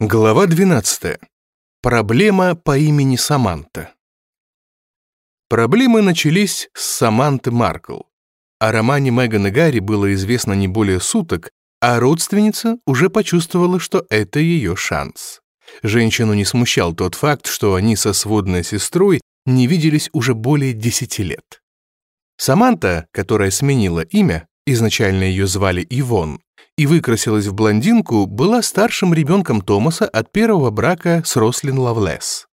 Глава 12. Проблема по имени Саманта. Проблемы начались с Саманты Маркл. О романе Меган и Гарри было известно не более суток, а родственница уже почувствовала, что это ее шанс. Женщину не смущал тот факт, что они со сводной сестрой не виделись уже более 10 лет. Саманта, которая сменила имя, изначально ее звали Ивон, и выкрасилась в блондинку, была старшим ребенком Томаса от первого брака с Рослин Лавлес.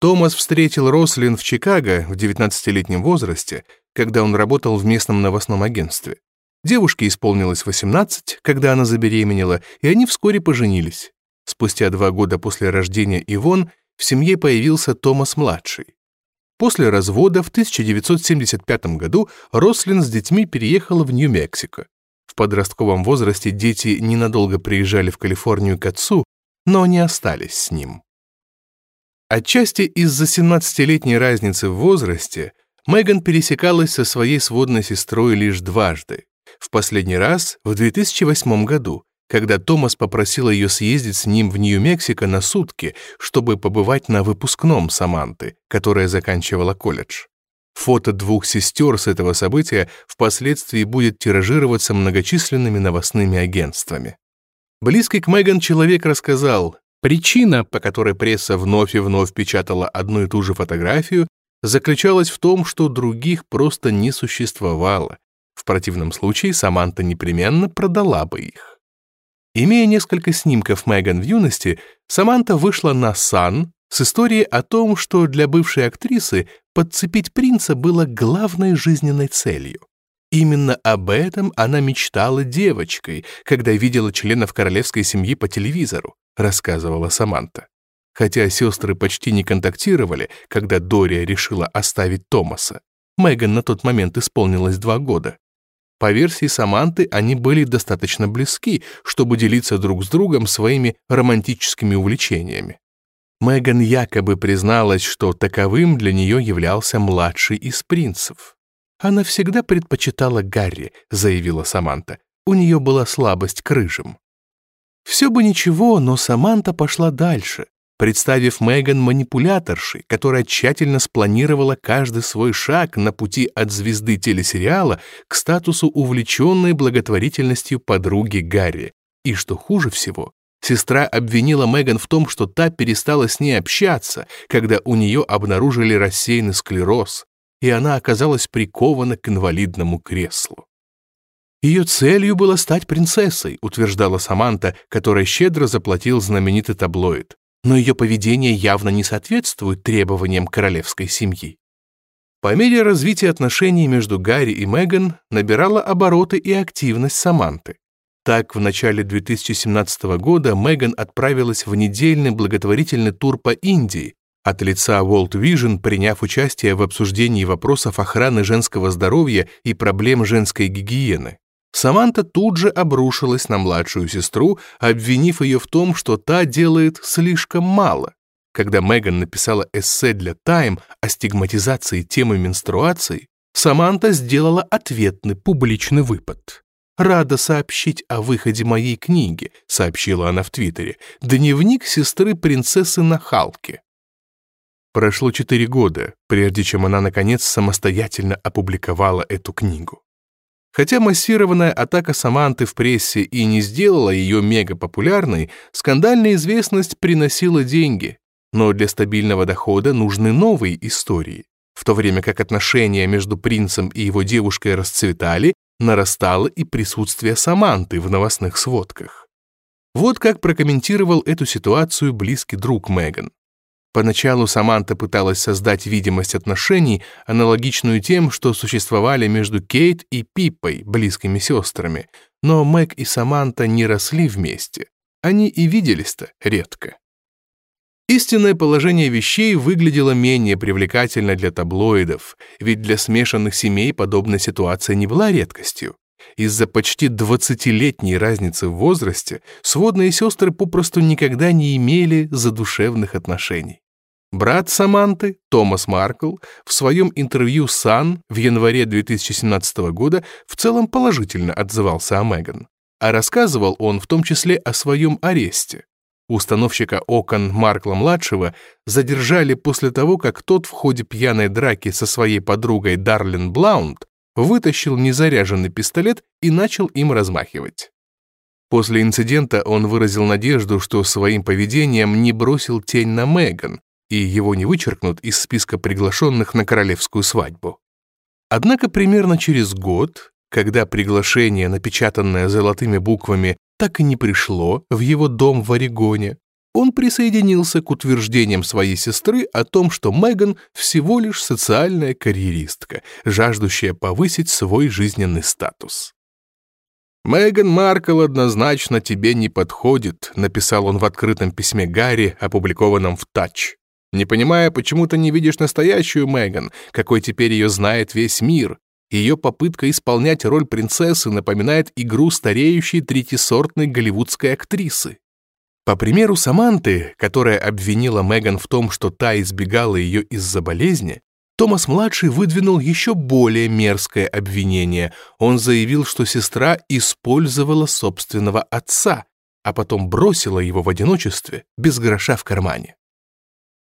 Томас встретил Рослин в Чикаго в 19-летнем возрасте, когда он работал в местном новостном агентстве. Девушке исполнилось 18, когда она забеременела, и они вскоре поженились. Спустя два года после рождения Ивон в семье появился Томас-младший. После развода в 1975 году Рослин с детьми переехала в Нью-Мексико подростковом возрасте дети ненадолго приезжали в Калифорнию к отцу, но не остались с ним. Отчасти из-за 17-летней разницы в возрасте Меган пересекалась со своей сводной сестрой лишь дважды. В последний раз в 2008 году, когда Томас попросил ее съездить с ним в Нью-Мексико на сутки, чтобы побывать на выпускном Саманты, которая заканчивала колледж. Фото двух сестер с этого события впоследствии будет тиражироваться многочисленными новостными агентствами. Близкий к Меган человек рассказал, причина, по которой пресса вновь и вновь печатала одну и ту же фотографию, заключалась в том, что других просто не существовало. В противном случае Саманта непременно продала бы их. Имея несколько снимков Меган в юности, Саманта вышла на Сан с историей о том, что для бывшей актрисы подцепить принца было главной жизненной целью. Именно об этом она мечтала девочкой, когда видела членов королевской семьи по телевизору, рассказывала Саманта. Хотя сестры почти не контактировали, когда Дория решила оставить Томаса. Меган на тот момент исполнилось два года. По версии Саманты, они были достаточно близки, чтобы делиться друг с другом своими романтическими увлечениями. Меган якобы призналась, что таковым для нее являлся младший из принцев. «Она всегда предпочитала Гарри», — заявила Саманта. «У нее была слабость к рыжим». Все бы ничего, но Саманта пошла дальше, представив Меган манипуляторшей, которая тщательно спланировала каждый свой шаг на пути от звезды телесериала к статусу увлеченной благотворительностью подруги Гарри. И что хуже всего, Сестра обвинила Меган в том, что та перестала с ней общаться, когда у нее обнаружили рассеянный склероз, и она оказалась прикована к инвалидному креслу. Ее целью было стать принцессой, утверждала Саманта, которая щедро заплатил знаменитый таблоид. Но ее поведение явно не соответствует требованиям королевской семьи. По мере развития отношений между Гарри и Меган набирала обороты и активность Саманты. Так, в начале 2017 года Меган отправилась в недельный благотворительный тур по Индии, от лица World Vision приняв участие в обсуждении вопросов охраны женского здоровья и проблем женской гигиены. Саманта тут же обрушилась на младшую сестру, обвинив ее в том, что та делает слишком мало. Когда Меган написала эссе для Time о стигматизации темы менструации, Саманта сделала ответный публичный выпад. «Рада сообщить о выходе моей книги», — сообщила она в Твиттере, «Дневник сестры принцессы на Халке». Прошло четыре года, прежде чем она, наконец, самостоятельно опубликовала эту книгу. Хотя массированная атака Саманты в прессе и не сделала ее мегапопулярной, скандальная известность приносила деньги. Но для стабильного дохода нужны новые истории. В то время как отношения между принцем и его девушкой расцветали, нарастало и присутствие Саманты в новостных сводках. Вот как прокомментировал эту ситуацию близкий друг Меган. Поначалу Саманта пыталась создать видимость отношений, аналогичную тем, что существовали между Кейт и Пиппой, близкими сестрами, но Мэг и Саманта не росли вместе. Они и виделись-то редко. Истинное положение вещей выглядело менее привлекательно для таблоидов, ведь для смешанных семей подобная ситуация не была редкостью. Из-за почти 20-летней разницы в возрасте сводные сестры попросту никогда не имели задушевных отношений. Брат Саманты, Томас Маркл, в своем интервью «Сан» в январе 2017 года в целом положительно отзывался о Меган. А рассказывал он в том числе о своем аресте. Установщика окон Маркла-младшего задержали после того, как тот в ходе пьяной драки со своей подругой Дарлин Блаунд вытащил незаряженный пистолет и начал им размахивать. После инцидента он выразил надежду, что своим поведением не бросил тень на Меган, и его не вычеркнут из списка приглашенных на королевскую свадьбу. Однако примерно через год, когда приглашение, напечатанное золотыми буквами, так и не пришло в его дом в Орегоне, он присоединился к утверждениям своей сестры о том, что Меган всего лишь социальная карьеристка, жаждущая повысить свой жизненный статус. «Меган Маркл однозначно тебе не подходит», написал он в открытом письме Гарри, опубликованном в «Тач». «Не понимая, почему ты не видишь настоящую Меган, какой теперь ее знает весь мир. Ее попытка исполнять роль принцессы напоминает игру стареющей третисортной голливудской актрисы. По примеру Саманты, которая обвинила Меган в том, что та избегала ее из-за болезни, Томас-младший выдвинул еще более мерзкое обвинение. Он заявил, что сестра использовала собственного отца, а потом бросила его в одиночестве, без гроша в кармане.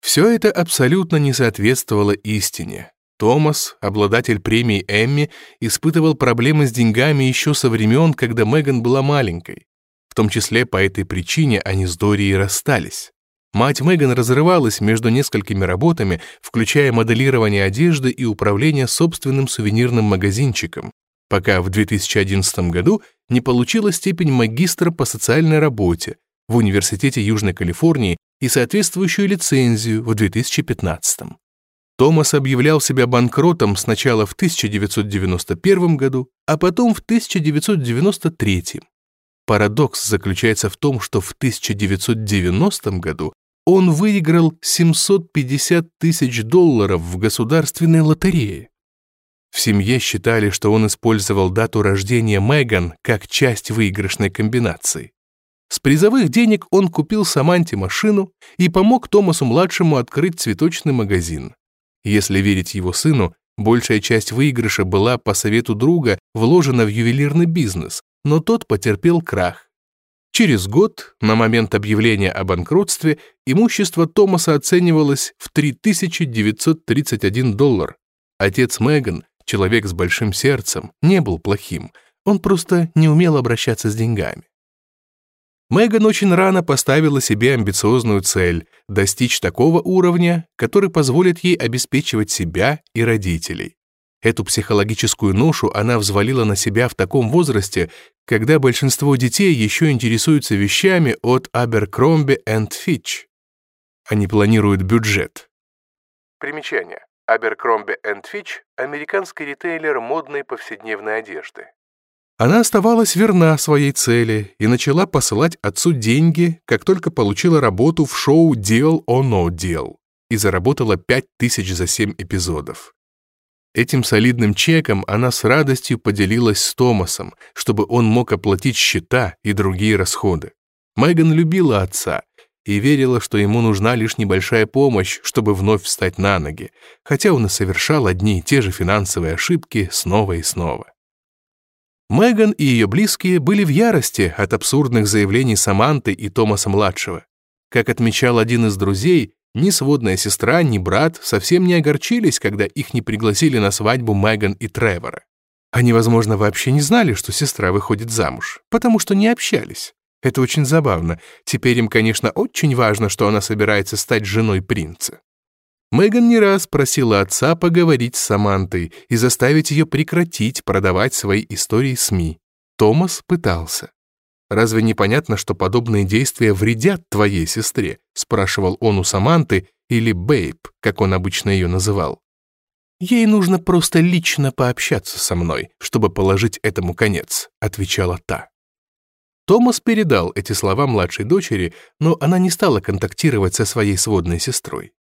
Все это абсолютно не соответствовало истине. Томас, обладатель премии Эмми, испытывал проблемы с деньгами еще со времен, когда Меган была маленькой том числе по этой причине они с Дорией расстались. Мать Меган разрывалась между несколькими работами, включая моделирование одежды и управление собственным сувенирным магазинчиком, пока в 2011 году не получила степень магистра по социальной работе в Университете Южной Калифорнии и соответствующую лицензию в 2015. Томас объявлял себя банкротом сначала в 1991 году, а потом в 1993. Парадокс заключается в том, что в 1990 году он выиграл 750 тысяч долларов в государственной лотерее. В семье считали, что он использовал дату рождения Меган как часть выигрышной комбинации. С призовых денег он купил Саманте машину и помог Томасу-младшему открыть цветочный магазин. Если верить его сыну, большая часть выигрыша была по совету друга вложена в ювелирный бизнес, но тот потерпел крах. Через год, на момент объявления о банкротстве, имущество Томаса оценивалось в 3931 доллар. Отец Меган, человек с большим сердцем, не был плохим, он просто не умел обращаться с деньгами. Меган очень рано поставила себе амбициозную цель – достичь такого уровня, который позволит ей обеспечивать себя и родителей. Эту психологическую ношу она взвалила на себя в таком возрасте, когда большинство детей еще интересуются вещами от Abercrombie Fitch. Они планируют бюджет. Примечание. Abercrombie Fitch – американский ритейлер модной повседневной одежды. Она оставалась верна своей цели и начала посылать отцу деньги, как только получила работу в шоу «Deal or No Deal» и заработала 5000 за 7 эпизодов. Этим солидным чеком она с радостью поделилась с Томасом, чтобы он мог оплатить счета и другие расходы. Меган любила отца и верила, что ему нужна лишь небольшая помощь, чтобы вновь встать на ноги, хотя он и совершал одни и те же финансовые ошибки снова и снова. Меган и ее близкие были в ярости от абсурдных заявлений Саманты и Томаса-младшего. Как отмечал один из друзей, ни сводная сестра, ни брат совсем не огорчились, когда их не пригласили на свадьбу Меган и Тревора. Они, возможно, вообще не знали, что сестра выходит замуж, потому что не общались. Это очень забавно. Теперь им, конечно, очень важно, что она собирается стать женой принца. Меган не раз просила отца поговорить с Самантой и заставить ее прекратить продавать свои истории СМИ. Томас пытался. Разве непонятно, что подобные действия вредят твоей сестре?» спрашивал он у Саманты или Бейб, как он обычно ее называл. «Ей нужно просто лично пообщаться со мной, чтобы положить этому конец», отвечала та. Томас передал эти слова младшей дочери, но она не стала контактировать со своей сводной сестрой.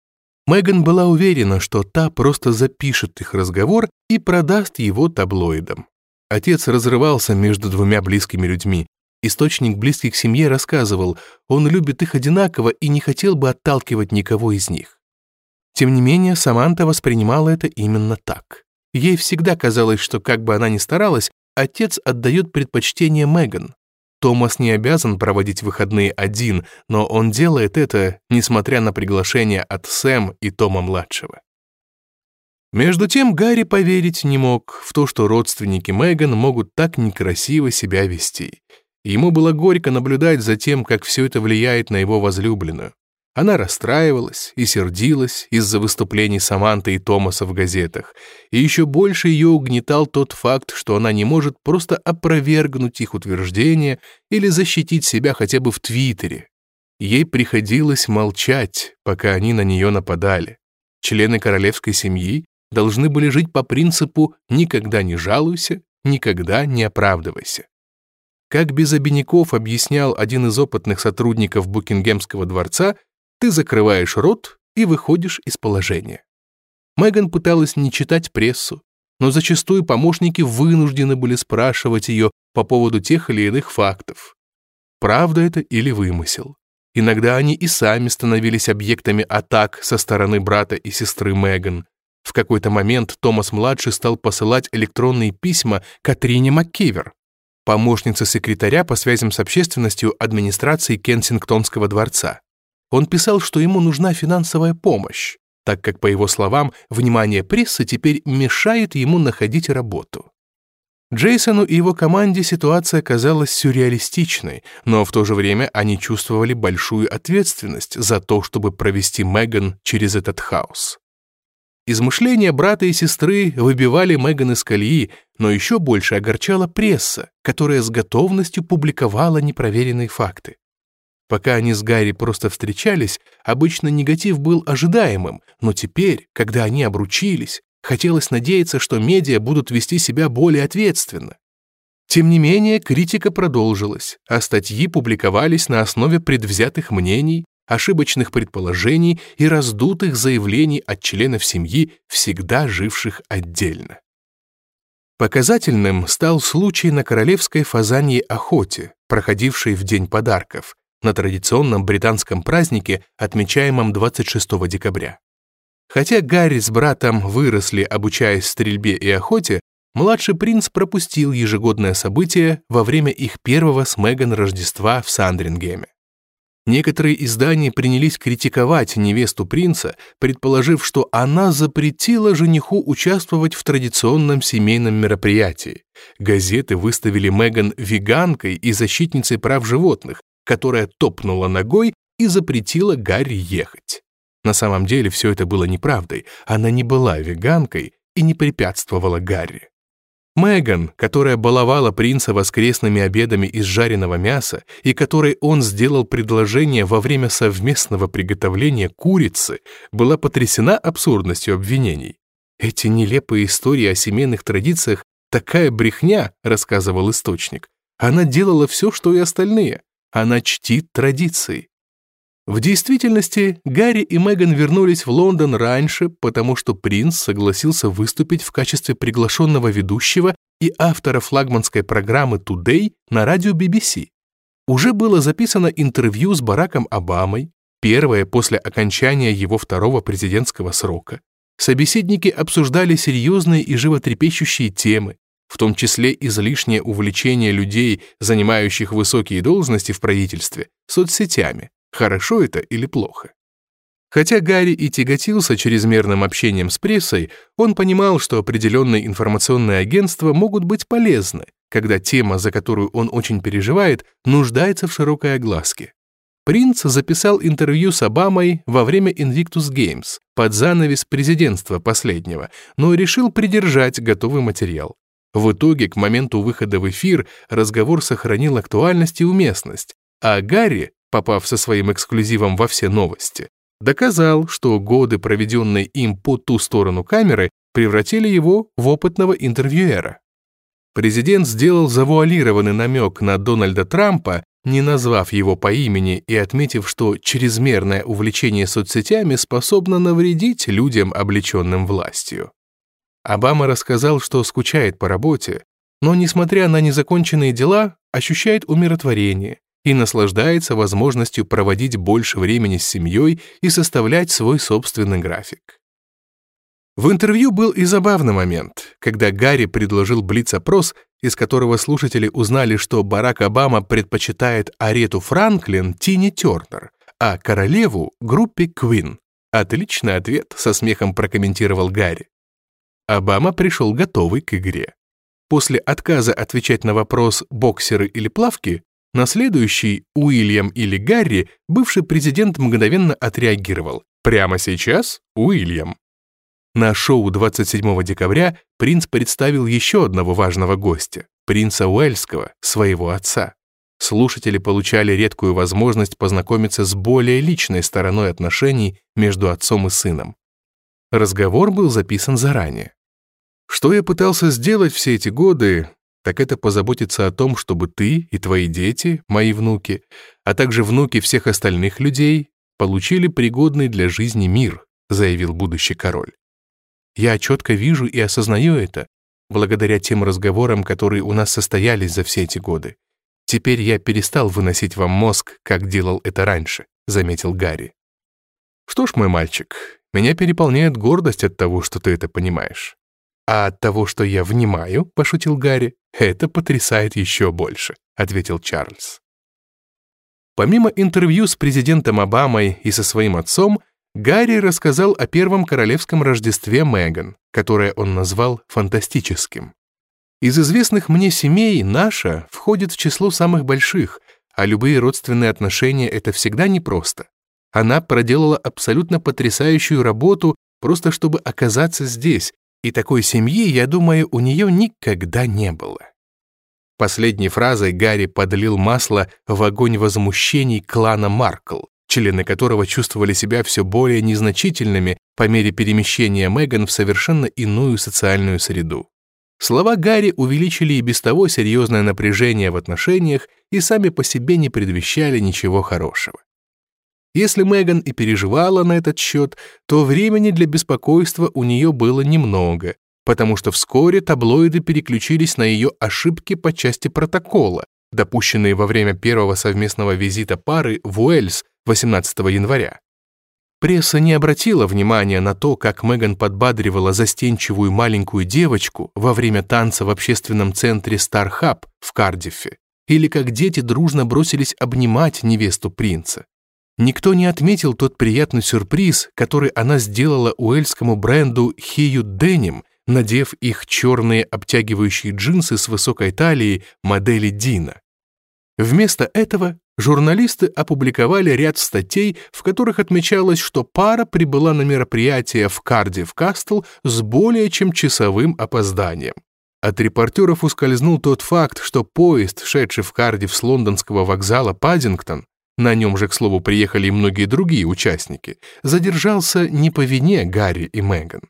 Меган была уверена, что та просто запишет их разговор и продаст его таблоидам. Отец разрывался между двумя близкими людьми, Источник, близкий к семье, рассказывал, он любит их одинаково и не хотел бы отталкивать никого из них. Тем не менее, Саманта воспринимала это именно так. Ей всегда казалось, что как бы она ни старалась, отец отдает предпочтение Меган. Томас не обязан проводить выходные один, но он делает это, несмотря на приглашение от Сэм и Тома-младшего. Между тем Гарри поверить не мог в то, что родственники Меган могут так некрасиво себя вести. Ему было горько наблюдать за тем, как все это влияет на его возлюбленную. Она расстраивалась и сердилась из-за выступлений Саманты и Томаса в газетах, и еще больше ее угнетал тот факт, что она не может просто опровергнуть их утверждения или защитить себя хотя бы в Твиттере. Ей приходилось молчать, пока они на нее нападали. Члены королевской семьи должны были жить по принципу «никогда не жалуйся, никогда не оправдывайся». Как без обиняков объяснял один из опытных сотрудников Букингемского дворца, ты закрываешь рот и выходишь из положения. Меган пыталась не читать прессу, но зачастую помощники вынуждены были спрашивать ее по поводу тех или иных фактов. Правда это или вымысел? Иногда они и сами становились объектами атак со стороны брата и сестры Меган. В какой-то момент Томас-младший стал посылать электронные письма Катрине МакКивер, помощнице секретаря по связям с общественностью администрации Кенсингтонского дворца. Он писал, что ему нужна финансовая помощь, так как, по его словам, внимание прессы теперь мешает ему находить работу. Джейсону и его команде ситуация казалась сюрреалистичной, но в то же время они чувствовали большую ответственность за то, чтобы провести Меган через этот хаос. Измышления брата и сестры выбивали Меган из колеи, но еще больше огорчала пресса, которая с готовностью публиковала непроверенные факты. Пока они с Гарри просто встречались, обычно негатив был ожидаемым, но теперь, когда они обручились, хотелось надеяться, что медиа будут вести себя более ответственно. Тем не менее, критика продолжилась, а статьи публиковались на основе предвзятых мнений, ошибочных предположений и раздутых заявлений от членов семьи, всегда живших отдельно. Показательным стал случай на королевской фазаньей охоте, проходившей в День подарков, на традиционном британском празднике, отмечаемом 26 декабря. Хотя Гарри с братом выросли, обучаясь стрельбе и охоте, младший принц пропустил ежегодное событие во время их первого с Меган Рождества в Сандрингеме. Некоторые издания принялись критиковать невесту принца, предположив, что она запретила жениху участвовать в традиционном семейном мероприятии. Газеты выставили Меган веганкой и защитницей прав животных, которая топнула ногой и запретила Гарри ехать. На самом деле все это было неправдой, она не была веганкой и не препятствовала Гарри. Меган, которая баловала принца воскресными обедами из жареного мяса и которой он сделал предложение во время совместного приготовления курицы, была потрясена абсурдностью обвинений. «Эти нелепые истории о семейных традициях — такая брехня», — рассказывал источник. «Она делала все, что и остальные. Она чтит традиции. В действительности, Гарри и Меган вернулись в Лондон раньше, потому что принц согласился выступить в качестве приглашенного ведущего и автора флагманской программы «Today» на радио BBC. Уже было записано интервью с Бараком Обамой, первое после окончания его второго президентского срока. Собеседники обсуждали серьезные и животрепещущие темы, в том числе излишнее увлечение людей, занимающих высокие должности в правительстве, соцсетями. Хорошо это или плохо? Хотя Гарри и тяготился чрезмерным общением с прессой, он понимал, что определенные информационные агентства могут быть полезны, когда тема, за которую он очень переживает, нуждается в широкой огласке. Принц записал интервью с Обамой во время Invictus Games под занавес президентства последнего, но решил придержать готовый материал. В итоге, к моменту выхода в эфир, разговор сохранил актуальность и уместность, а Гарри, попав со своим эксклюзивом во все новости, доказал, что годы, проведенные им по ту сторону камеры, превратили его в опытного интервьюера. Президент сделал завуалированный намек на Дональда Трампа, не назвав его по имени и отметив, что чрезмерное увлечение соцсетями способно навредить людям, облеченным властью. Обама рассказал, что скучает по работе, но, несмотря на незаконченные дела, ощущает умиротворение и наслаждается возможностью проводить больше времени с семьей и составлять свой собственный график. В интервью был и забавный момент, когда Гарри предложил блиц-опрос, из которого слушатели узнали, что Барак Обама предпочитает Арету Франклин Тини Тернер, а королеву — группе Queen. Отличный ответ, со смехом прокомментировал Гарри. Обама пришел готовый к игре. После отказа отвечать на вопрос «боксеры или плавки», на следующий «Уильям или Гарри» бывший президент мгновенно отреагировал. Прямо сейчас Уильям. На шоу 27 декабря принц представил еще одного важного гостя, принца Уэльского, своего отца. Слушатели получали редкую возможность познакомиться с более личной стороной отношений между отцом и сыном. Разговор был записан заранее. Что я пытался сделать все эти годы, так это позаботиться о том, чтобы ты и твои дети, мои внуки, а также внуки всех остальных людей получили пригодный для жизни мир, заявил будущий король. Я четко вижу и осознаю это, благодаря тем разговорам, которые у нас состоялись за все эти годы. Теперь я перестал выносить вам мозг, как делал это раньше», — заметил Гарри. «Что ж, мой мальчик, меня переполняет гордость от того, что ты это понимаешь. А от того, что я внимаю, — пошутил Гарри, — это потрясает еще больше», — ответил Чарльз. Помимо интервью с президентом Обамой и со своим отцом, Гарри рассказал о первом королевском Рождестве Меган, которое он назвал фантастическим. Из известных мне семей наша входит в число самых больших, а любые родственные отношения — это всегда непросто. Она проделала абсолютно потрясающую работу, просто чтобы оказаться здесь, и такой семьи, я думаю, у нее никогда не было. Последней фразой Гарри подлил масло в огонь возмущений клана Маркл, члены которого чувствовали себя все более незначительными по мере перемещения Меган в совершенно иную социальную среду. Слова Гарри увеличили и без того серьезное напряжение в отношениях и сами по себе не предвещали ничего хорошего. Если Меган и переживала на этот счет, то времени для беспокойства у нее было немного, потому что вскоре таблоиды переключились на ее ошибки по части протокола, допущенные во время первого совместного визита пары в Уэльс 18 января. Пресса не обратила внимания на то, как Меган подбадривала застенчивую маленькую девочку во время танца в общественном центре Стархаб в Кардифе, или как дети дружно бросились обнимать невесту принца. Никто не отметил тот приятный сюрприз, который она сделала уэльскому бренду Хию Деним, надев их черные обтягивающие джинсы с высокой талией модели Дина. Вместо этого журналисты опубликовали ряд статей, в которых отмечалось, что пара прибыла на мероприятие в Кардив Кастл с более чем часовым опозданием. От репортеров ускользнул тот факт, что поезд, шедший в Кардив с лондонского вокзала Паддингтон, на нем же, к слову, приехали и многие другие участники, задержался не по вине Гарри и Меган.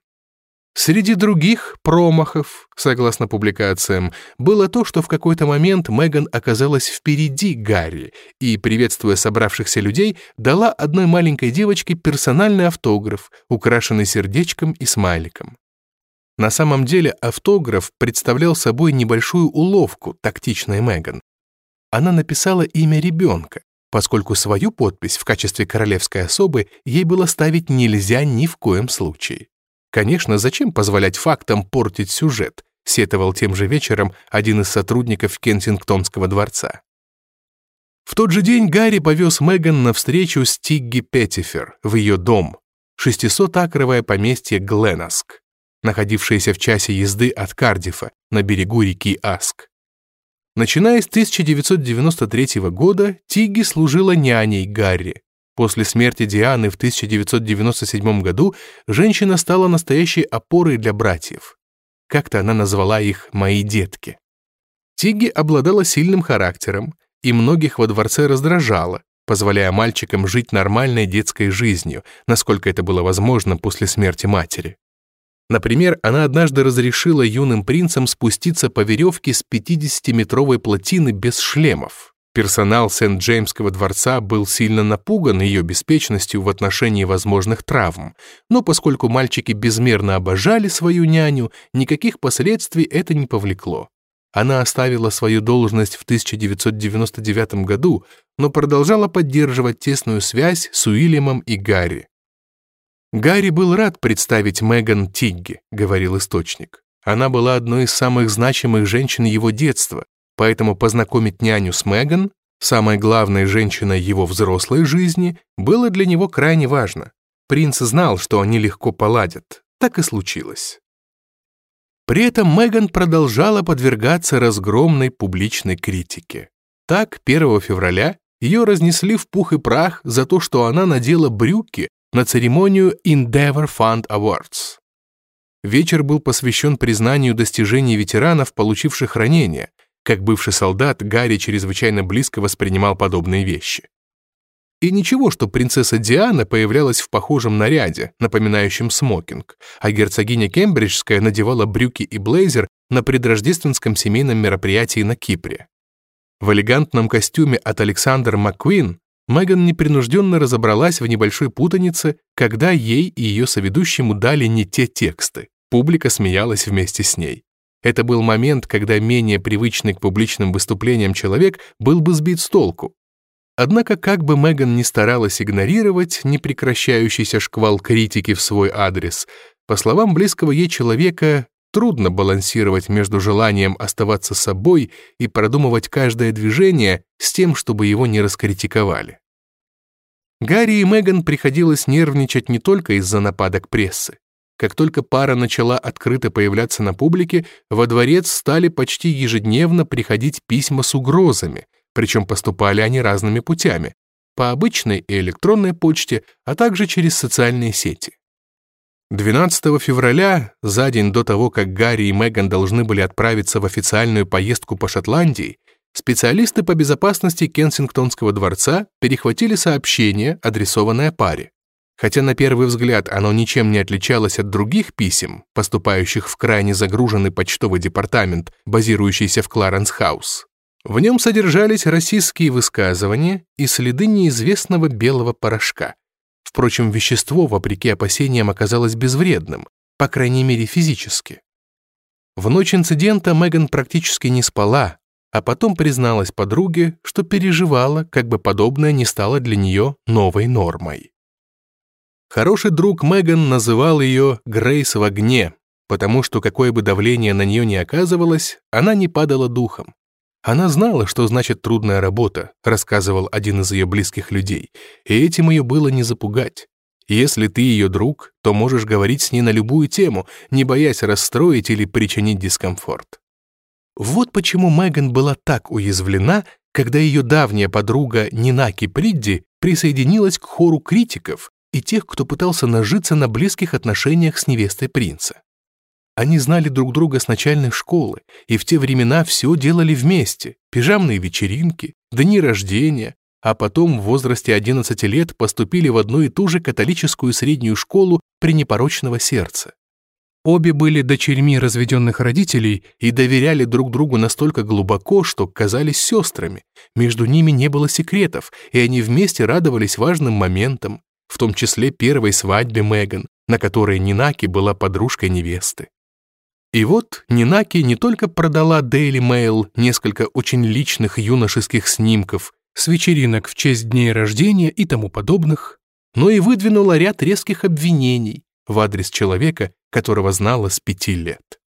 Среди других промахов, согласно публикациям, было то, что в какой-то момент Меган оказалась впереди Гарри и, приветствуя собравшихся людей, дала одной маленькой девочке персональный автограф, украшенный сердечком и смайликом. На самом деле автограф представлял собой небольшую уловку тактичной Меган. Она написала имя ребенка, поскольку свою подпись в качестве королевской особы ей было ставить нельзя ни в коем случае. Конечно, зачем позволять фактам портить сюжет, сетовал тем же вечером один из сотрудников Кенсингтонского дворца. В тот же день Гарри повез Меган на встречу с Тигги Петтифер в ее дом, 600-акровое поместье Гленаск, находившееся в часе езды от Кардифа на берегу реки Аск. Начиная с 1993 года Тигги служила няней Гарри, После смерти Дианы в 1997 году женщина стала настоящей опорой для братьев. Как-то она назвала их «мои детки». Тиги обладала сильным характером и многих во дворце раздражала, позволяя мальчикам жить нормальной детской жизнью, насколько это было возможно после смерти матери. Например, она однажды разрешила юным принцам спуститься по веревке с 50-метровой плотины без шлемов. Персонал Сент-Джеймского дворца был сильно напуган ее беспечностью в отношении возможных травм, но поскольку мальчики безмерно обожали свою няню, никаких последствий это не повлекло. Она оставила свою должность в 1999 году, но продолжала поддерживать тесную связь с Уильямом и Гарри. «Гарри был рад представить Меган Тигги», — говорил источник. Она была одной из самых значимых женщин его детства, поэтому познакомить няню с Меган, самой главной женщиной его взрослой жизни, было для него крайне важно. Принц знал, что они легко поладят. Так и случилось. При этом Меган продолжала подвергаться разгромной публичной критике. Так, 1 февраля ее разнесли в пух и прах за то, что она надела брюки на церемонию Endeavor Fund Awards. Вечер был посвящен признанию достижений ветеранов, получивших ранения. Как бывший солдат, Гарри чрезвычайно близко воспринимал подобные вещи. И ничего, что принцесса Диана появлялась в похожем наряде, напоминающем смокинг, а герцогиня Кембриджская надевала брюки и блейзер на предрождественском семейном мероприятии на Кипре. В элегантном костюме от Александр Маккуин Меган непринужденно разобралась в небольшой путанице, когда ей и ее соведущему дали не те тексты. Публика смеялась вместе с ней. Это был момент, когда менее привычный к публичным выступлениям человек был бы сбит с толку. Однако, как бы Меган ни старалась игнорировать непрекращающийся шквал критики в свой адрес, по словам близкого ей человека, трудно балансировать между желанием оставаться собой и продумывать каждое движение с тем, чтобы его не раскритиковали. Гарри и Меган приходилось нервничать не только из-за нападок прессы. Как только пара начала открыто появляться на публике, во дворец стали почти ежедневно приходить письма с угрозами, причем поступали они разными путями, по обычной и электронной почте, а также через социальные сети. 12 февраля, за день до того, как Гарри и Меган должны были отправиться в официальную поездку по Шотландии, специалисты по безопасности Кенсингтонского дворца перехватили сообщение, адресованное паре. Хотя на первый взгляд оно ничем не отличалось от других писем, поступающих в крайне загруженный почтовый департамент, базирующийся в Кларенс-хаус, в нем содержались российские высказывания и следы неизвестного белого порошка. Впрочем, вещество, вопреки опасениям, оказалось безвредным, по крайней мере физически. В ночь инцидента Меган практически не спала, а потом призналась подруге, что переживала, как бы подобное не стало для нее новой нормой. Хороший друг Меган называл ее «Грейс в огне», потому что какое бы давление на нее ни оказывалось, она не падала духом. Она знала, что значит трудная работа, рассказывал один из ее близких людей, и этим ее было не запугать. Если ты ее друг, то можешь говорить с ней на любую тему, не боясь расстроить или причинить дискомфорт. Вот почему Меган была так уязвлена, когда ее давняя подруга Нинаки Придди присоединилась к хору критиков и тех, кто пытался нажиться на близких отношениях с невестой принца. Они знали друг друга с начальной школы, и в те времена все делали вместе. Пижамные вечеринки, дни рождения, а потом в возрасте 11 лет поступили в одну и ту же католическую среднюю школу при непорочного сердца. Обе были дочерьми разведенных родителей и доверяли друг другу настолько глубоко, что казались сестрами. Между ними не было секретов, и они вместе радовались важным моментам, в том числе первой свадьбе Меган, на которой Нинаки была подружкой невесты. И вот Нинаки не только продала Daily Mail несколько очень личных юношеских снимков с вечеринок в честь дней рождения и тому подобных, но и выдвинула ряд резких обвинений в адрес человека, которого знала с пяти лет.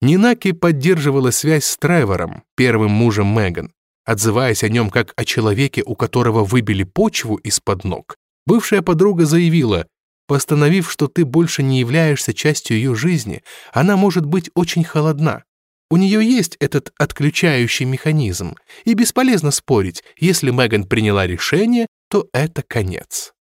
Нинаки поддерживала связь с Тревором, первым мужем Меган, отзываясь о нем как о человеке, у которого выбили почву из-под ног. Бывшая подруга заявила, Постановив, что ты больше не являешься частью ее жизни, она может быть очень холодна. У нее есть этот отключающий механизм, и бесполезно спорить, если Меган приняла решение, то это конец.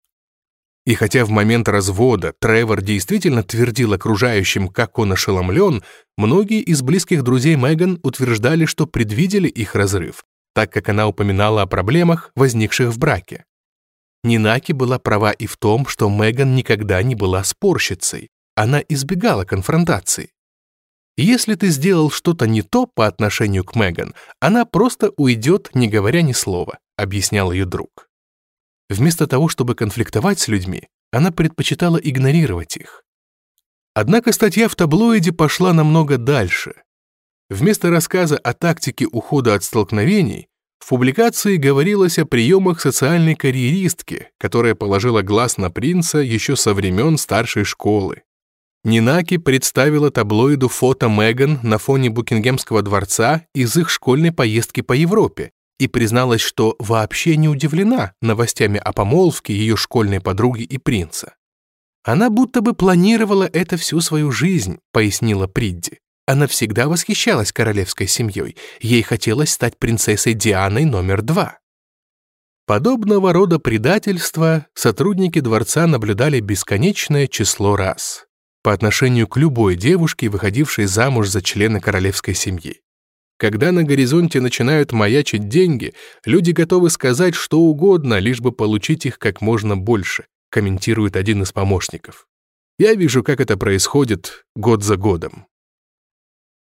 И хотя в момент развода Тревор действительно твердил окружающим, как он ошеломлен, многие из близких друзей Меган утверждали, что предвидели их разрыв, так как она упоминала о проблемах, возникших в браке. Нинаки была права и в том, что Меган никогда не была спорщицей. Она избегала конфронтации. Если ты сделал что-то не то по отношению к Меган, она просто уйдет, не говоря ни слова, объяснял ее друг. Вместо того, чтобы конфликтовать с людьми, она предпочитала игнорировать их. Однако статья в таблоиде пошла намного дальше. Вместо рассказа о тактике ухода от столкновений, в публикации говорилось о приемах социальной карьеристки, которая положила глаз на принца еще со времен старшей школы. Нинаки представила таблоиду фото Меган на фоне Букингемского дворца из их школьной поездки по Европе и призналась, что вообще не удивлена новостями о помолвке ее школьной подруги и принца. «Она будто бы планировала это всю свою жизнь», — пояснила Придди. Она всегда восхищалась королевской семьей. Ей хотелось стать принцессой Дианой номер два. Подобного рода предательства сотрудники дворца наблюдали бесконечное число раз по отношению к любой девушке, выходившей замуж за члена королевской семьи. Когда на горизонте начинают маячить деньги, люди готовы сказать что угодно, лишь бы получить их как можно больше, комментирует один из помощников. Я вижу, как это происходит год за годом.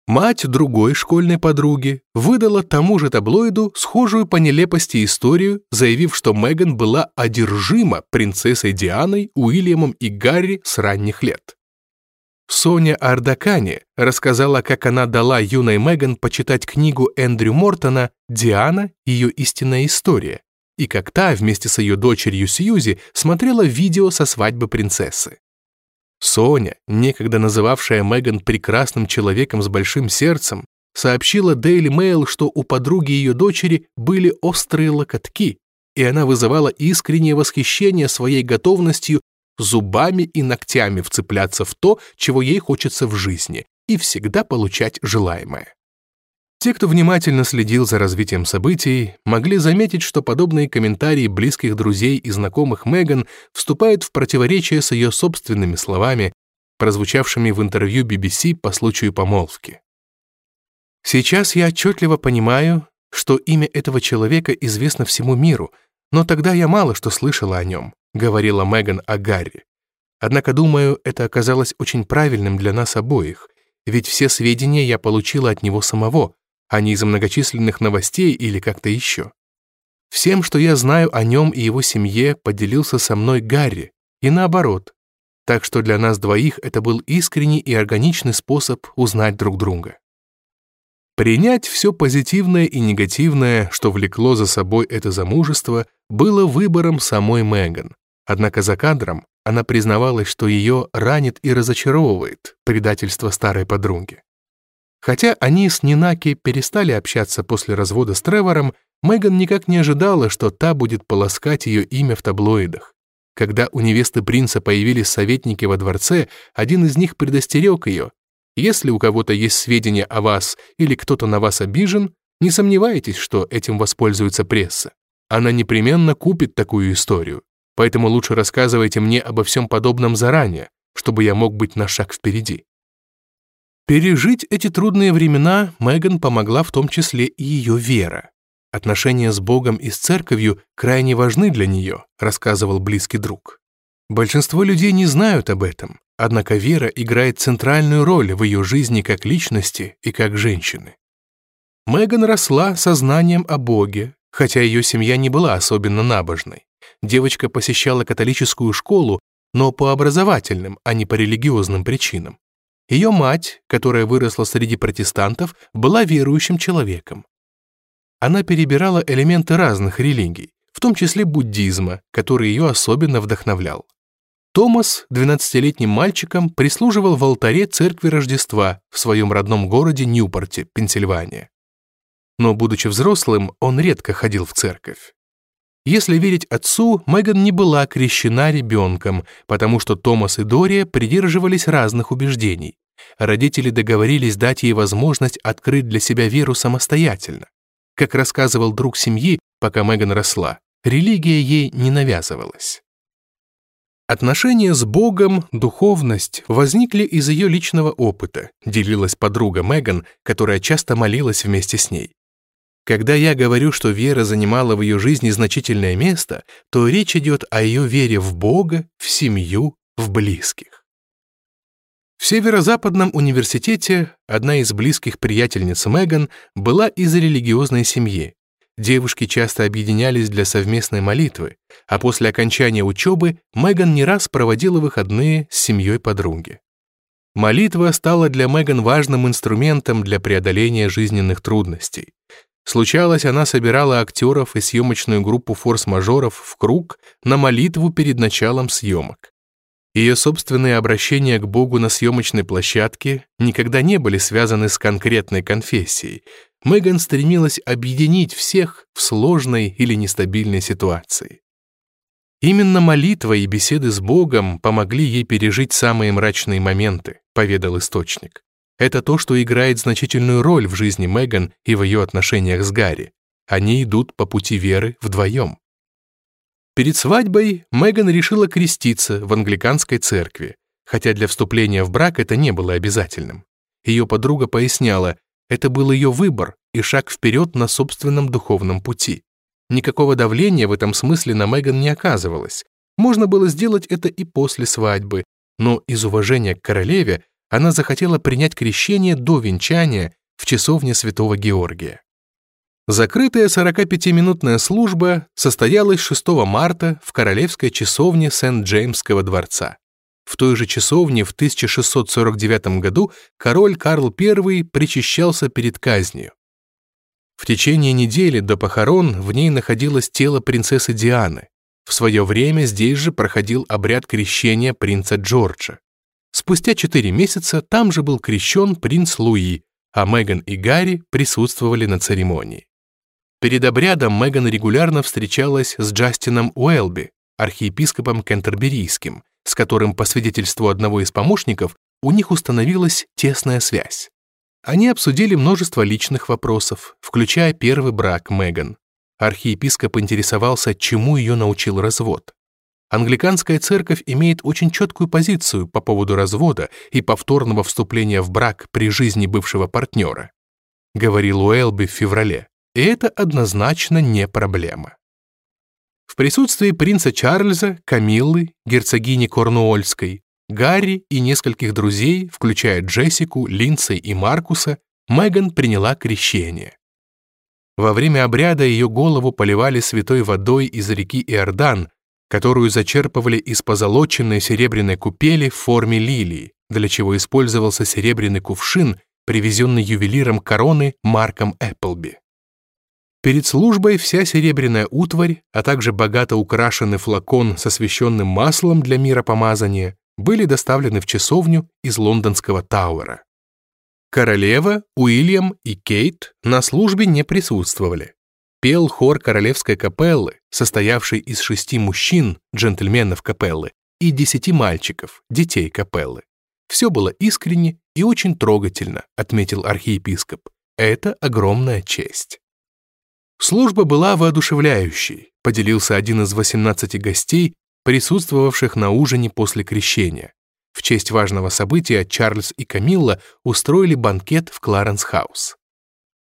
Мать другой школьной подруги выдала тому же таблоиду схожую по нелепости историю, заявив, что Меган была одержима принцессой Дианой, Уильямом и Гарри с ранних лет. Соня Ардакани рассказала, как она дала юной Меган почитать книгу Эндрю Мортона «Диана. Ее истинная история», и как та вместе с ее дочерью Сьюзи смотрела видео со свадьбы принцессы. Соня, некогда называвшая Меган прекрасным человеком с большим сердцем, сообщила Daily Mail, что у подруги ее дочери были острые локотки, и она вызывала искреннее восхищение своей готовностью зубами и ногтями вцепляться в то, чего ей хочется в жизни, и всегда получать желаемое. Те, кто внимательно следил за развитием событий, могли заметить, что подобные комментарии близких друзей и знакомых Меган вступают в противоречие с ее собственными словами, прозвучавшими в интервью BBC по случаю помолвки. «Сейчас я отчетливо понимаю, что имя этого человека известно всему миру, но тогда я мало что слышала о нем», говорила Меган о Гарри. Однако, думаю, это оказалось очень правильным для нас обоих, ведь все сведения я получила от него самого, а не из многочисленных новостей или как-то еще. Всем, что я знаю о нем и его семье, поделился со мной Гарри, и наоборот. Так что для нас двоих это был искренний и органичный способ узнать друг друга. Принять все позитивное и негативное, что влекло за собой это замужество, было выбором самой Меган. Однако за кадром она признавалась, что ее ранит и разочаровывает предательство старой подруги. Хотя они с Нинаки перестали общаться после развода с Тревором, Меган никак не ожидала, что та будет полоскать ее имя в таблоидах. Когда у невесты принца появились советники во дворце, один из них предостерег ее. Если у кого-то есть сведения о вас или кто-то на вас обижен, не сомневайтесь, что этим воспользуется пресса. Она непременно купит такую историю. Поэтому лучше рассказывайте мне обо всем подобном заранее, чтобы я мог быть на шаг впереди. Пережить эти трудные времена Меган помогла в том числе и ее вера. Отношения с Богом и с церковью крайне важны для нее, рассказывал близкий друг. Большинство людей не знают об этом, однако вера играет центральную роль в ее жизни как личности и как женщины. Меган росла сознанием о Боге, хотя ее семья не была особенно набожной. Девочка посещала католическую школу, но по образовательным, а не по религиозным причинам. Ее мать, которая выросла среди протестантов, была верующим человеком. Она перебирала элементы разных религий, в том числе буддизма, который ее особенно вдохновлял. Томас, 12-летним мальчиком, прислуживал в алтаре церкви Рождества в своем родном городе Ньюпорте, Пенсильвания. Но, будучи взрослым, он редко ходил в церковь. Если верить отцу, Меган не была крещена ребенком, потому что Томас и Дория придерживались разных убеждений. Родители договорились дать ей возможность открыть для себя веру самостоятельно. Как рассказывал друг семьи, пока Меган росла, религия ей не навязывалась. Отношения с Богом, духовность возникли из ее личного опыта, делилась подруга Меган, которая часто молилась вместе с ней. Когда я говорю, что вера занимала в ее жизни значительное место, то речь идет о ее вере в Бога, в семью, в близких. В Северо-Западном университете одна из близких приятельниц Меган была из религиозной семьи. Девушки часто объединялись для совместной молитвы, а после окончания учебы Меган не раз проводила выходные с семьей подруги. Молитва стала для Меган важным инструментом для преодоления жизненных трудностей. Случалось, она собирала актеров и съемочную группу форс-мажоров в круг на молитву перед началом съемок. Ее собственные обращения к Богу на съемочной площадке никогда не были связаны с конкретной конфессией. Меган стремилась объединить всех в сложной или нестабильной ситуации. Именно молитва и беседы с Богом помогли ей пережить самые мрачные моменты, поведал источник. Это то, что играет значительную роль в жизни Меган и в ее отношениях с Гарри. Они идут по пути веры вдвоем. Перед свадьбой Меган решила креститься в англиканской церкви, хотя для вступления в брак это не было обязательным. Ее подруга поясняла, это был ее выбор и шаг вперед на собственном духовном пути. Никакого давления в этом смысле на Меган не оказывалось. Можно было сделать это и после свадьбы, но из уважения к королеве она захотела принять крещение до венчания в часовне святого Георгия. Закрытая 45-минутная служба состоялась 6 марта в королевской часовне Сент-Джеймского дворца. В той же часовне в 1649 году король Карл I причащался перед казнью. В течение недели до похорон в ней находилось тело принцессы Дианы. В свое время здесь же проходил обряд крещения принца Джорджа. Спустя четыре месяца там же был крещен принц Луи, а Меган и Гарри присутствовали на церемонии. Перед обрядом Меган регулярно встречалась с Джастином Уэлби, архиепископом Кентерберийским, с которым, по свидетельству одного из помощников, у них установилась тесная связь. Они обсудили множество личных вопросов, включая первый брак Меган. Архиепископ интересовался, чему ее научил развод. Англиканская церковь имеет очень четкую позицию по поводу развода и повторного вступления в брак при жизни бывшего партнера, говорил Уэлби в феврале. И это однозначно не проблема. В присутствии принца Чарльза, Камиллы, герцогини Корнуольской, Гарри и нескольких друзей, включая Джессику, Линдсей и Маркуса, Меган приняла крещение. Во время обряда ее голову поливали святой водой из реки Иордан, которую зачерпывали из позолоченной серебряной купели в форме лилии, для чего использовался серебряный кувшин, привезенный ювелиром короны Марком Эпплби. Перед службой вся серебряная утварь, а также богато украшенный флакон с освященным маслом для миропомазания были доставлены в часовню из лондонского Тауэра. Королева, Уильям и Кейт на службе не присутствовали. Пел хор королевской капеллы, состоявший из шести мужчин, джентльменов капеллы, и десяти мальчиков, детей капеллы. Все было искренне и очень трогательно, отметил архиепископ. Это огромная честь. Служба была воодушевляющей, поделился один из 18 гостей, присутствовавших на ужине после крещения. В честь важного события Чарльз и Камилла устроили банкет в Кларенс-хаус.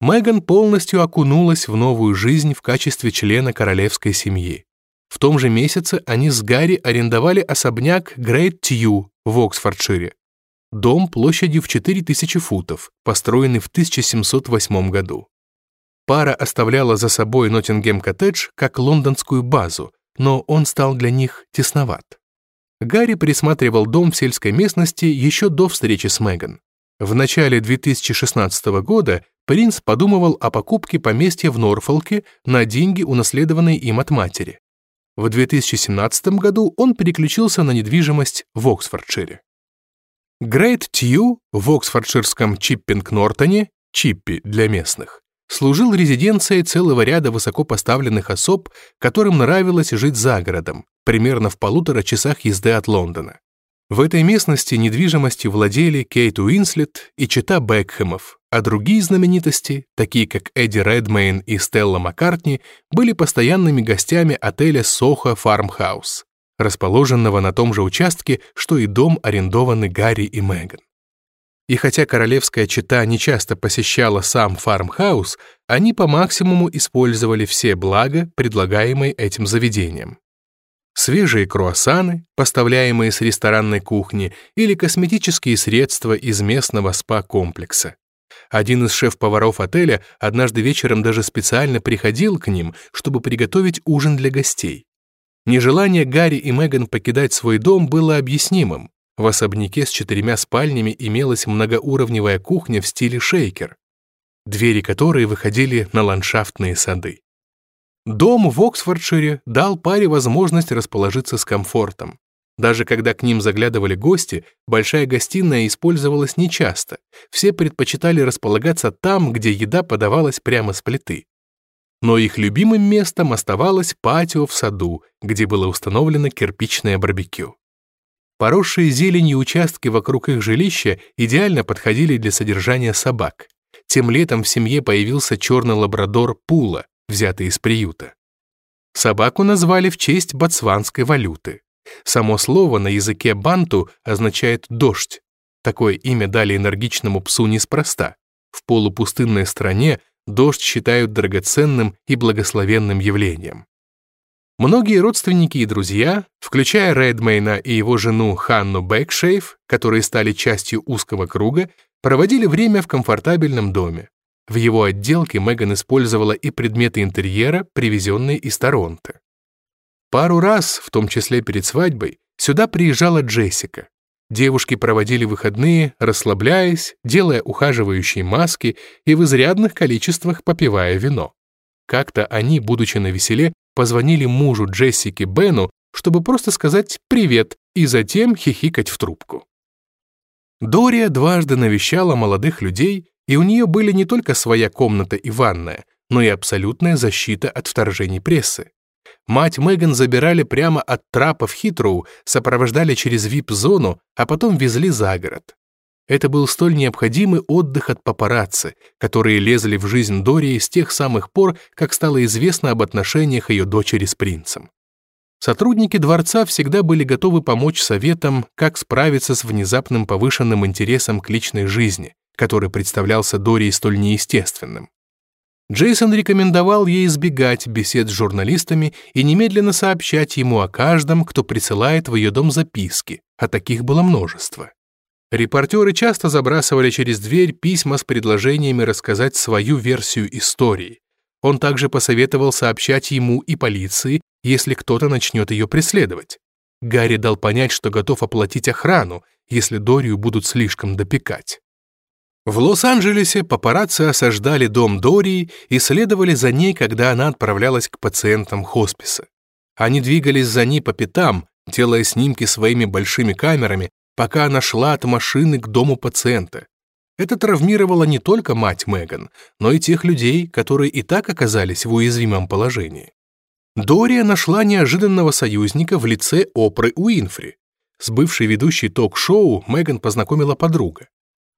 Меган полностью окунулась в новую жизнь в качестве члена королевской семьи. В том же месяце они с Гарри арендовали особняк Грейт Тью в Оксфордшире. Дом площадью в 4000 футов, построенный в 1708 году. Пара оставляла за собой Ноттингем-коттедж как лондонскую базу, но он стал для них тесноват. Гарри присматривал дом в сельской местности еще до встречи с Меган. В начале 2016 года принц подумывал о покупке поместья в Норфолке на деньги, унаследованные им от матери. В 2017 году он переключился на недвижимость в Оксфордшире. Грейт Тью в Оксфордширском Чиппинг-Нортоне, Чиппи для местных, служил резиденцией целого ряда высокопоставленных особ, которым нравилось жить за городом, примерно в полутора часах езды от Лондона. В этой местности недвижимостью владели Кейт Уинслет и чета Бекхэмов, а другие знаменитости, такие как Эдди Редмейн и Стелла Маккартни, были постоянными гостями отеля Сохо Фармхаус, расположенного на том же участке, что и дом, арендованный Гарри и Меган. И хотя королевская чета нечасто посещала сам фармхаус, они по максимуму использовали все блага, предлагаемые этим заведением. Свежие круассаны, поставляемые с ресторанной кухни, или косметические средства из местного спа-комплекса. Один из шеф-поваров отеля однажды вечером даже специально приходил к ним, чтобы приготовить ужин для гостей. Нежелание Гарри и Меган покидать свой дом было объяснимым. В особняке с четырьмя спальнями имелась многоуровневая кухня в стиле шейкер, двери которой выходили на ландшафтные сады. Дом в Оксфордшире дал паре возможность расположиться с комфортом. Даже когда к ним заглядывали гости, большая гостиная использовалась нечасто. Все предпочитали располагаться там, где еда подавалась прямо с плиты. Но их любимым местом оставалось патио в саду, где было установлено кирпичное барбекю. Поросшие зеленью участки вокруг их жилища идеально подходили для содержания собак. Тем летом в семье появился черный лабрадор Пула, взятый из приюта. Собаку назвали в честь ботсванской валюты. Само слово на языке банту означает «дождь». Такое имя дали энергичному псу неспроста. В полупустынной стране дождь считают драгоценным и благословенным явлением. Многие родственники и друзья, включая Редмейна и его жену Ханну Бэкшейф, которые стали частью узкого круга, проводили время в комфортабельном доме. В его отделке Меган использовала и предметы интерьера, привезенные из Торонто. Пару раз, в том числе перед свадьбой, сюда приезжала Джессика. Девушки проводили выходные, расслабляясь, делая ухаживающие маски и в изрядных количествах попивая вино. Как-то они, будучи на веселе, позвонили мужу Джессики Бену, чтобы просто сказать «привет» и затем хихикать в трубку. Дория дважды навещала молодых людей, и у нее были не только своя комната и ванная, но и абсолютная защита от вторжений прессы. Мать Меган забирали прямо от трапа в Хитроу, сопровождали через вип-зону, а потом везли за город. Это был столь необходимый отдых от папарацци, которые лезли в жизнь Дории с тех самых пор, как стало известно об отношениях ее дочери с принцем. Сотрудники дворца всегда были готовы помочь советам, как справиться с внезапным повышенным интересом к личной жизни, который представлялся Дории столь неестественным. Джейсон рекомендовал ей избегать бесед с журналистами и немедленно сообщать ему о каждом, кто присылает в ее дом записки, а таких было множество. Репортеры часто забрасывали через дверь письма с предложениями рассказать свою версию истории. Он также посоветовал сообщать ему и полиции, если кто-то начнет ее преследовать. Гарри дал понять, что готов оплатить охрану, если Дорию будут слишком допекать. В Лос-Анджелесе папарацци осаждали дом Дории и следовали за ней, когда она отправлялась к пациентам хосписа. Они двигались за ней по пятам, делая снимки своими большими камерами, пока она шла от машины к дому пациента. Это травмировало не только мать Меган, но и тех людей, которые и так оказались в уязвимом положении. Дория нашла неожиданного союзника в лице Опры Уинфри. С бывшей ведущей ток-шоу Меган познакомила подруга.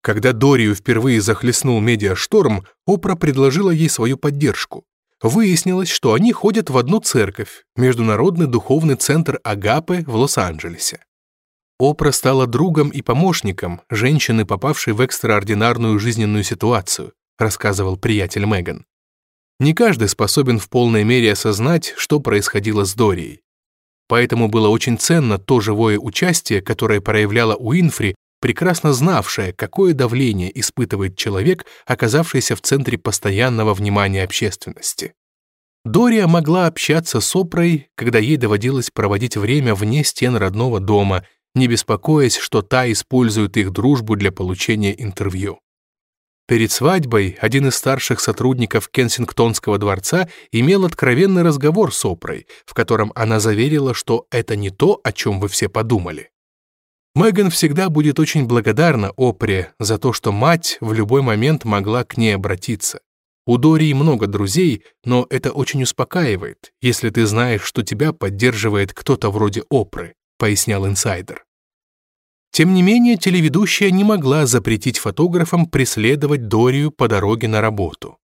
Когда Дорию впервые захлестнул медиашторм, Опра предложила ей свою поддержку. Выяснилось, что они ходят в одну церковь, Международный духовный центр Агапы в Лос-Анджелесе. Опра стала другом и помощником женщины, попавшей в экстраординарную жизненную ситуацию, рассказывал приятель Меган. Не каждый способен в полной мере осознать, что происходило с Дорией. Поэтому было очень ценно то живое участие, которое проявляла Уинфри прекрасно знавшая, какое давление испытывает человек, оказавшийся в центре постоянного внимания общественности. Дория могла общаться с Опрой, когда ей доводилось проводить время вне стен родного дома, не беспокоясь, что та использует их дружбу для получения интервью. Перед свадьбой один из старших сотрудников Кенсингтонского дворца имел откровенный разговор с Опрой, в котором она заверила, что это не то, о чем вы все подумали. Меган всегда будет очень благодарна Опре за то, что мать в любой момент могла к ней обратиться. У Дории много друзей, но это очень успокаивает, если ты знаешь, что тебя поддерживает кто-то вроде Опры, пояснял инсайдер. Тем не менее, телеведущая не могла запретить фотографам преследовать Дорию по дороге на работу.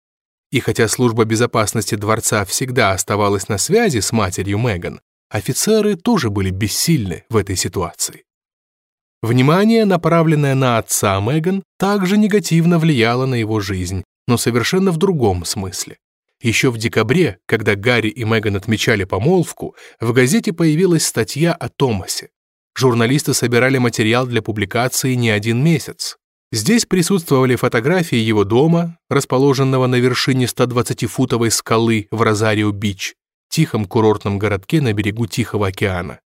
И хотя служба безопасности дворца всегда оставалась на связи с матерью Меган, офицеры тоже были бессильны в этой ситуации. Внимание, направленное на отца Меган, также негативно влияло на его жизнь, но совершенно в другом смысле. Еще в декабре, когда Гарри и Меган отмечали помолвку, в газете появилась статья о Томасе. Журналисты собирали материал для публикации не один месяц. Здесь присутствовали фотографии его дома, расположенного на вершине 120-футовой скалы в Розарио-Бич, тихом курортном городке на берегу Тихого океана.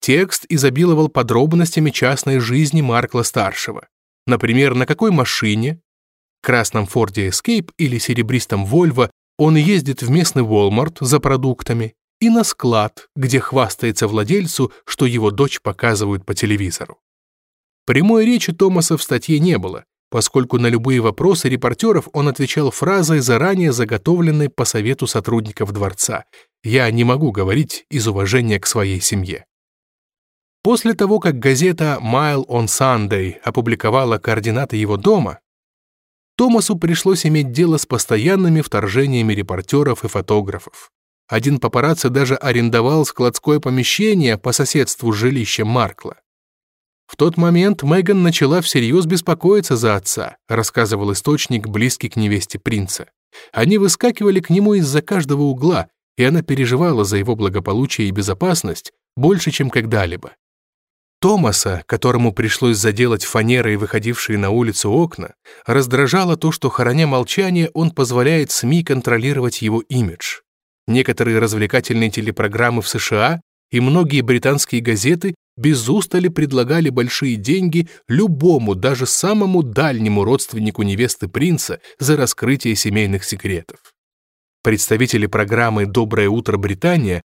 Текст изобиловал подробностями частной жизни Маркла-старшего. Например, на какой машине, красном Форде Escape или серебристом Volvo, он ездит в местный Walmart за продуктами, и на склад, где хвастается владельцу, что его дочь показывают по телевизору. Прямой речи Томаса в статье не было, поскольку на любые вопросы репортеров он отвечал фразой, заранее заготовленной по совету сотрудников дворца «Я не могу говорить из уважения к своей семье». После того, как газета Mile on Sunday опубликовала координаты его дома, Томасу пришлось иметь дело с постоянными вторжениями репортеров и фотографов. Один папарацци даже арендовал складское помещение по соседству с жилищем Маркла. В тот момент Меган начала всерьез беспокоиться за отца, рассказывал источник, близкий к невесте принца. Они выскакивали к нему из-за каждого угла, и она переживала за его благополучие и безопасность больше, чем когда-либо. Томаса, которому пришлось заделать фанерой выходившие на улицу окна, раздражало то, что, храня молчание, он позволяет СМИ контролировать его имидж. Некоторые развлекательные телепрограммы в США и многие британские газеты без устали предлагали большие деньги любому, даже самому дальнему родственнику невесты принца за раскрытие семейных секретов. Представители программы «Доброе утро, Британия»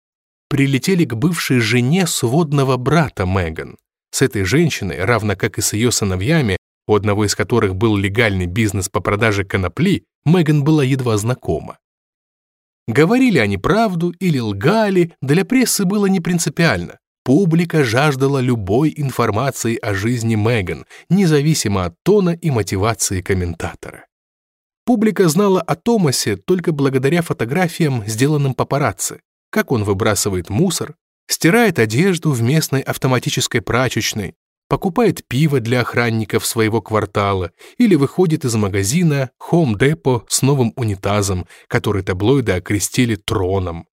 прилетели к бывшей жене сводного брата Меган. С этой женщиной, равно как и с ее сыновьями, у одного из которых был легальный бизнес по продаже конопли, Меган была едва знакома. Говорили они правду или лгали, для прессы было не принципиально. Публика жаждала любой информации о жизни Меган, независимо от тона и мотивации комментатора. Публика знала о Томасе только благодаря фотографиям, сделанным папарацци, как он выбрасывает мусор, стирает одежду в местной автоматической прачечной, покупает пиво для охранников своего квартала или выходит из магазина Home Depot с новым унитазом, который таблоиды окрестили троном.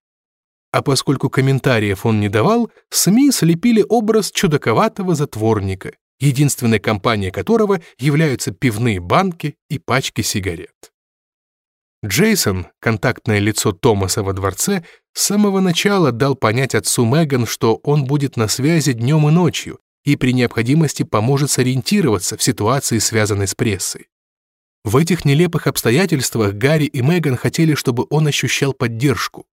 А поскольку комментариев он не давал, СМИ слепили образ чудаковатого затворника, единственной компанией которого являются пивные банки и пачки сигарет. Джейсон, контактное лицо Томаса во дворце, с самого начала дал понять отцу Меган, что он будет на связи днем и ночью и при необходимости поможет сориентироваться в ситуации, связанной с прессой. В этих нелепых обстоятельствах Гарри и Меган хотели, чтобы он ощущал поддержку.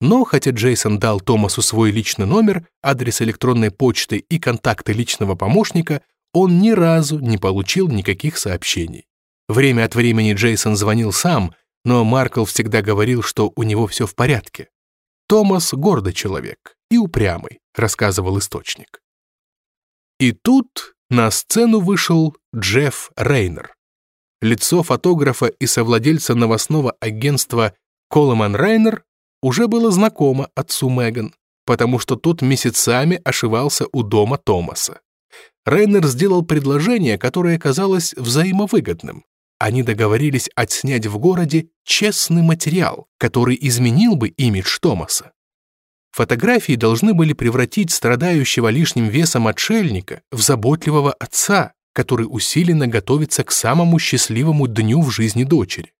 Но хотя Джейсон дал Томасу свой личный номер, адрес электронной почты и контакты личного помощника, он ни разу не получил никаких сообщений. Время от времени Джейсон звонил сам, но Маркл всегда говорил, что у него все в порядке. Томас гордый человек и упрямый, рассказывал источник. И тут на сцену вышел Джефф Рейнер. Лицо фотографа и совладельца новостного агентства Коломан Рейнер уже было знакомо отцу Меган, потому что тот месяцами ошивался у дома Томаса. Рейнер сделал предложение, которое казалось взаимовыгодным. Они договорились отснять в городе честный материал, который изменил бы имидж Томаса. Фотографии должны были превратить страдающего лишним весом отшельника в заботливого отца, который усиленно готовится к самому счастливому дню в жизни дочери.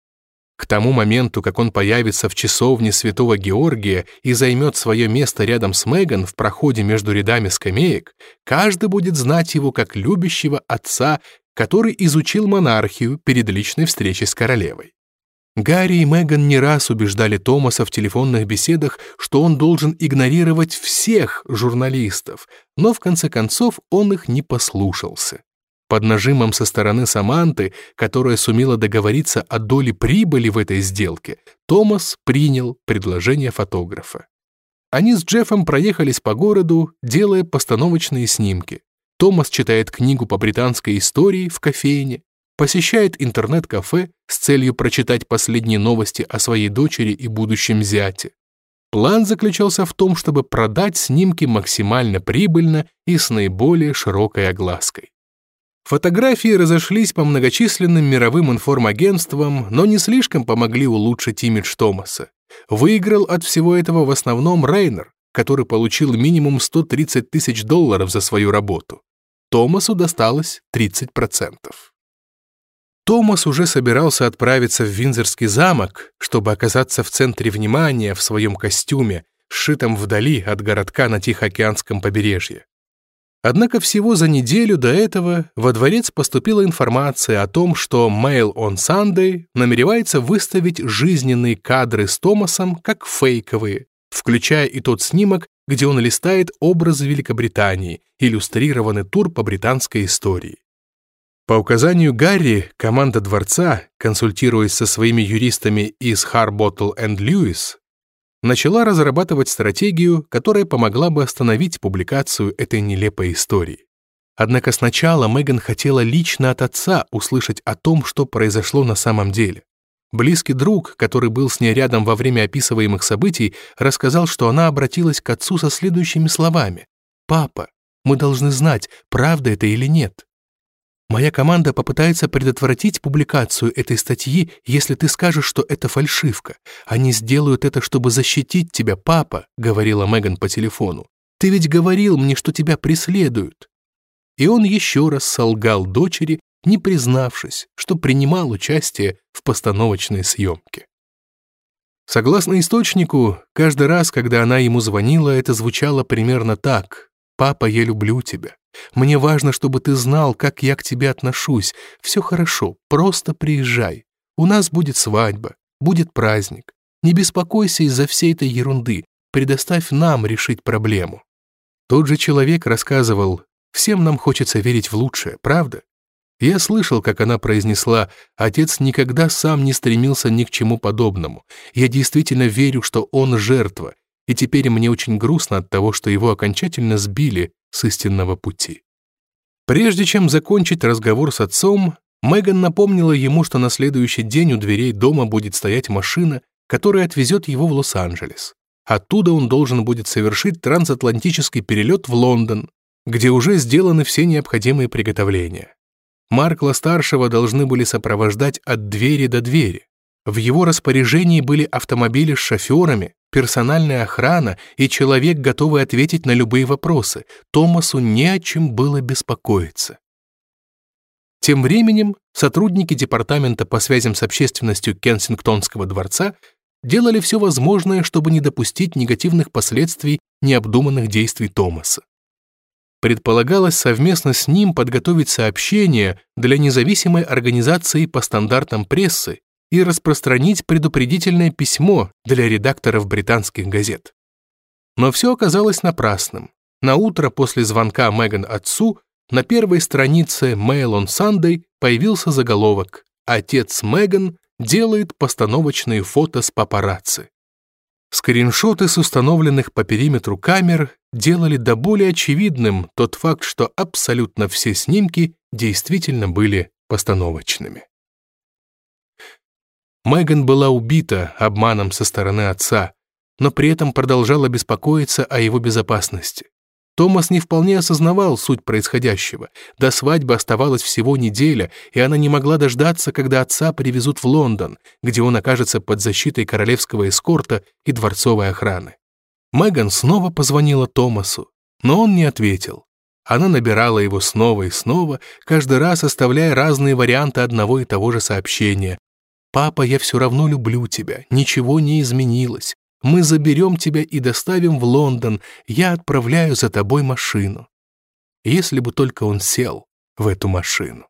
К тому моменту, как он появится в часовне святого Георгия и займет свое место рядом с Меган в проходе между рядами скамеек, каждый будет знать его как любящего отца, который изучил монархию перед личной встречей с королевой. Гарри и Меган не раз убеждали Томаса в телефонных беседах, что он должен игнорировать всех журналистов, но в конце концов он их не послушался. Под нажимом со стороны Саманты, которая сумела договориться о доле прибыли в этой сделке, Томас принял предложение фотографа. Они с Джеффом проехались по городу, делая постановочные снимки. Томас читает книгу по британской истории в кофейне, посещает интернет-кафе с целью прочитать последние новости о своей дочери и будущем зяте. План заключался в том, чтобы продать снимки максимально прибыльно и с наиболее широкой оглаской. Фотографии разошлись по многочисленным мировым информагентствам, но не слишком помогли улучшить имидж Томаса. Выиграл от всего этого в основном Рейнер, который получил минимум 130 тысяч долларов за свою работу. Томасу досталось 30%. Томас уже собирался отправиться в Винзорский замок, чтобы оказаться в центре внимания в своем костюме, сшитом вдали от городка на Тихоокеанском побережье. Однако всего за неделю до этого во дворец поступила информация о том, что Mail on Sunday намеревается выставить жизненные кадры с Томасом как фейковые, включая и тот снимок, где он листает образы Великобритании, иллюстрированный тур по британской истории. По указанию Гарри, команда дворца, консультируясь со своими юристами из Харботтл энд Льюис, начала разрабатывать стратегию, которая помогла бы остановить публикацию этой нелепой истории. Однако сначала Меган хотела лично от отца услышать о том, что произошло на самом деле. Близкий друг, который был с ней рядом во время описываемых событий, рассказал, что она обратилась к отцу со следующими словами. «Папа, мы должны знать, правда это или нет. Моя команда попытается предотвратить публикацию этой статьи, если ты скажешь, что это фальшивка. Они сделают это, чтобы защитить тебя, папа», — говорила Меган по телефону. «Ты ведь говорил мне, что тебя преследуют». И он еще раз солгал дочери, не признавшись, что принимал участие в постановочной съемке. Согласно источнику, каждый раз, когда она ему звонила, это звучало примерно так. «Папа, я люблю тебя. Мне важно, чтобы ты знал, как я к тебе отношусь. Все хорошо, просто приезжай. У нас будет свадьба, будет праздник. Не беспокойся из-за всей этой ерунды. Предоставь нам решить проблему». Тот же человек рассказывал, «Всем нам хочется верить в лучшее, правда?» Я слышал, как она произнесла, «Отец никогда сам не стремился ни к чему подобному. Я действительно верю, что он жертва, и теперь мне очень грустно от того, что его окончательно сбили с истинного пути. Прежде чем закончить разговор с отцом, Меган напомнила ему, что на следующий день у дверей дома будет стоять машина, которая отвезет его в Лос-Анджелес. Оттуда он должен будет совершить трансатлантический перелет в Лондон, где уже сделаны все необходимые приготовления. Маркла-старшего должны были сопровождать от двери до двери. В его распоряжении были автомобили с шоферами, персональная охрана и человек, готовый ответить на любые вопросы. Томасу не о чем было беспокоиться. Тем временем сотрудники департамента по связям с общественностью Кенсингтонского дворца делали все возможное, чтобы не допустить негативных последствий необдуманных действий Томаса. Предполагалось совместно с ним подготовить сообщение для независимой организации по стандартам прессы и распространить предупредительное письмо для редакторов британских газет. Но все оказалось напрасным. На утро после звонка Меган отцу на первой странице Mail on Sunday появился заголовок «Отец Меган делает постановочные фото с папарацци». Скриншоты с установленных по периметру камер делали до более очевидным тот факт, что абсолютно все снимки действительно были постановочными. Меган была убита обманом со стороны отца, но при этом продолжала беспокоиться о его безопасности. Томас не вполне осознавал суть происходящего. До свадьбы оставалась всего неделя, и она не могла дождаться, когда отца привезут в Лондон, где он окажется под защитой королевского эскорта и дворцовой охраны. Меган снова позвонила Томасу, но он не ответил. Она набирала его снова и снова, каждый раз оставляя разные варианты одного и того же сообщения, «Папа, я все равно люблю тебя, ничего не изменилось. Мы заберем тебя и доставим в Лондон, я отправляю за тобой машину». Если бы только он сел в эту машину.